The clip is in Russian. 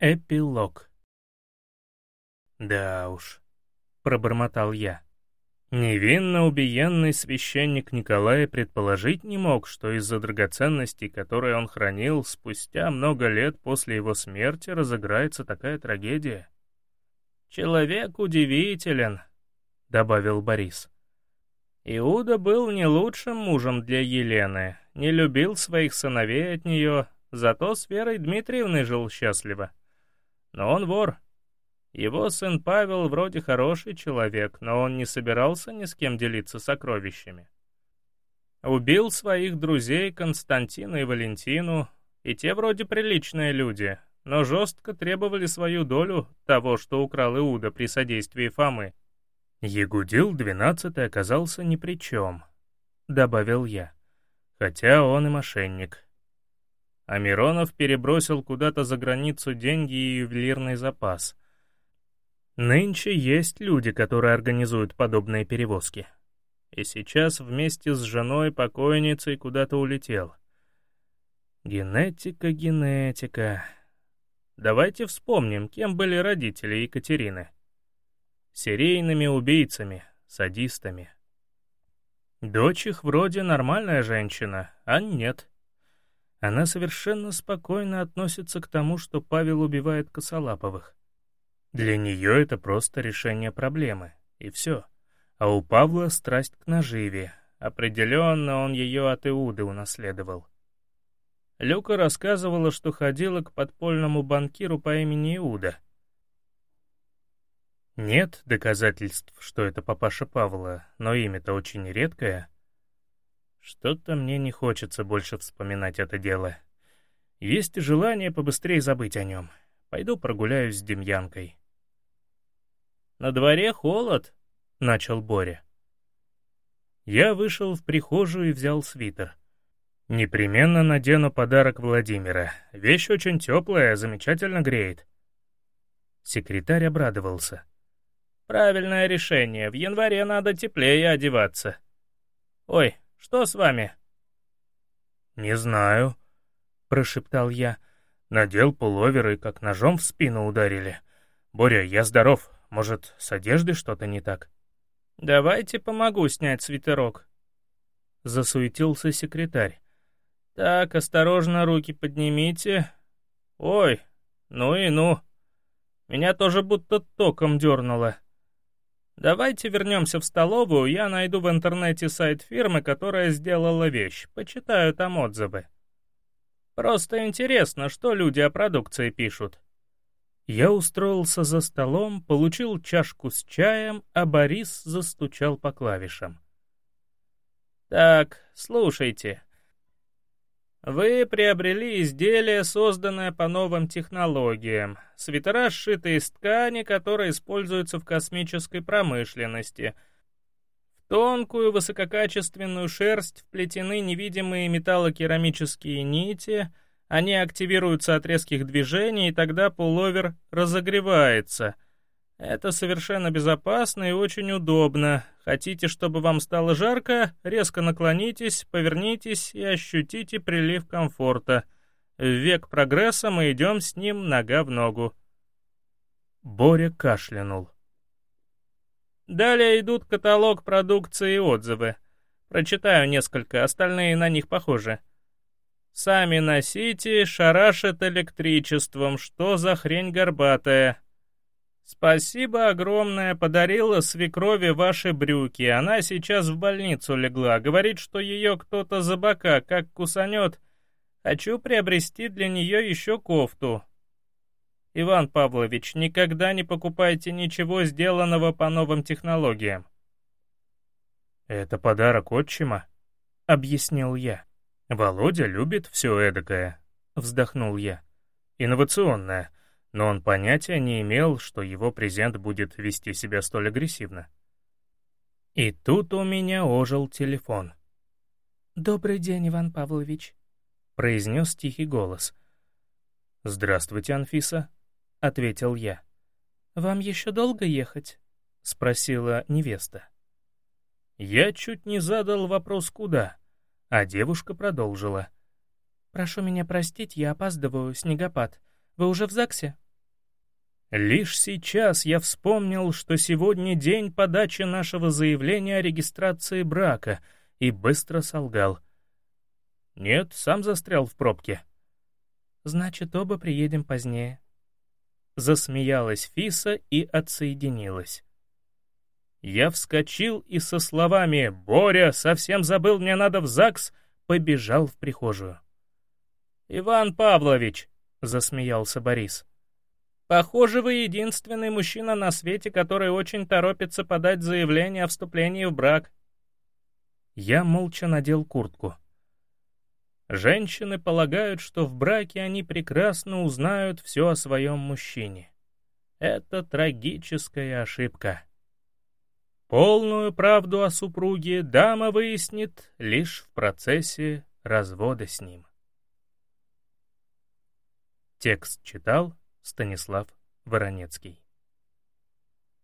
Эпилог. «Да уж», — пробормотал я. Невинно убиенный священник Николай предположить не мог, что из-за драгоценностей, которые он хранил, спустя много лет после его смерти разыграется такая трагедия. «Человек удивителен», — добавил Борис. Иуда был не лучшим мужем для Елены, не любил своих сыновей от нее, зато с Верой Дмитриевной жил счастливо. Но он вор. Его сын Павел вроде хороший человек, но он не собирался ни с кем делиться сокровищами. Убил своих друзей Константина и Валентину, и те вроде приличные люди, но жестко требовали свою долю того, что украл Иуда при содействии Фомы. Ягудил двенадцатый оказался ни при чем, — добавил я, хотя он и мошенник а Миронов перебросил куда-то за границу деньги и ювелирный запас. Нынче есть люди, которые организуют подобные перевозки. И сейчас вместе с женой покойницей куда-то улетел. Генетика, генетика. Давайте вспомним, кем были родители Екатерины. Серийными убийцами, садистами. Дочь их вроде нормальная женщина, а нет. Она совершенно спокойно относится к тому, что Павел убивает Косолаповых. Для нее это просто решение проблемы, и все. А у Павла страсть к наживе. Определенно он ее от Иуды унаследовал. Люка рассказывала, что ходила к подпольному банкиру по имени Иуда. Нет доказательств, что это папаша Павла, но имя-то очень редкое — что-то мне не хочется больше вспоминать это дело. Есть желание побыстрее забыть о нем. Пойду прогуляюсь с Демьянкой. «На дворе холод», — начал Боря. Я вышел в прихожую и взял свитер. Непременно надену подарок Владимира. Вещь очень теплая, замечательно греет. Секретарь обрадовался. «Правильное решение. В январе надо теплее одеваться. Ой, что с вами?» «Не знаю», — прошептал я. Надел пуловер и как ножом в спину ударили. «Боря, я здоров. Может, с одеждой что-то не так?» «Давайте помогу снять свитерок», — засуетился секретарь. «Так, осторожно, руки поднимите. Ой, ну и ну. Меня тоже будто током дернуло. Давайте вернемся в столовую, я найду в интернете сайт фирмы, которая сделала вещь, почитаю там отзывы. Просто интересно, что люди о продукции пишут. Я устроился за столом, получил чашку с чаем, а Борис застучал по клавишам. «Так, слушайте. Вы приобрели изделие, созданное по новым технологиям. Свитера сшиты из ткани, которая используется в космической промышленности. В тонкую высококачественную шерсть вплетены невидимые металлокерамические нити, они активируются от резких движений, и тогда пуловер разогревается — это совершенно безопасно и очень удобно. Хотите, чтобы вам стало жарко, резко наклонитесь, повернитесь и ощутите прилив комфорта. В век прогресса мы идем с ним нога в ногу. Боря кашлянул. Далее идут каталог продукции и отзывы. Прочитаю несколько, остальные на них похожи. Сами носите, шарашит электричеством, что за хрень горбатая. «Спасибо огромное, подарила свекрови ваши брюки. Она сейчас в больницу легла. Говорит, что ее кто-то за бока как кусанет. Хочу приобрести для нее еще кофту. Иван Павлович, никогда не покупайте ничего, сделанного по новым технологиям». «Это подарок отчима», — объяснил я. «Володя любит все эдакое», — вздохнул я. «Инновационное» но он понятия не имел, что его презент будет вести себя столь агрессивно. И тут у меня ожил телефон. «Добрый день, Иван Павлович», — произнес тихий голос. «Здравствуйте, Анфиса», — ответил я. «Вам еще долго ехать?» — спросила невеста. Я чуть не задал вопрос «куда?», а девушка продолжила. «Прошу меня простить, я опаздываю, снегопад. Вы уже в ЗАГСе?» Лишь сейчас я вспомнил, что сегодня день подачи нашего заявления о регистрации брака, и быстро солгал. Нет, сам застрял в пробке. Значит, оба приедем позднее. Засмеялась Фиса и отсоединилась. Я вскочил и со словами «Боря, совсем забыл, мне надо в ЗАГС», побежал в прихожую. «Иван Павлович», — засмеялся Борис, — «похоже, вы единственный мужчина на свете, который очень торопится подать заявление о вступлении в брак». Я молча надел куртку. Женщины полагают, что в браке они прекрасно узнают все о своем мужчине. Это трагическая ошибка. Полную правду о супруге дама выяснит лишь в процессе развода с ним. Текст читал Станислав Воронецкий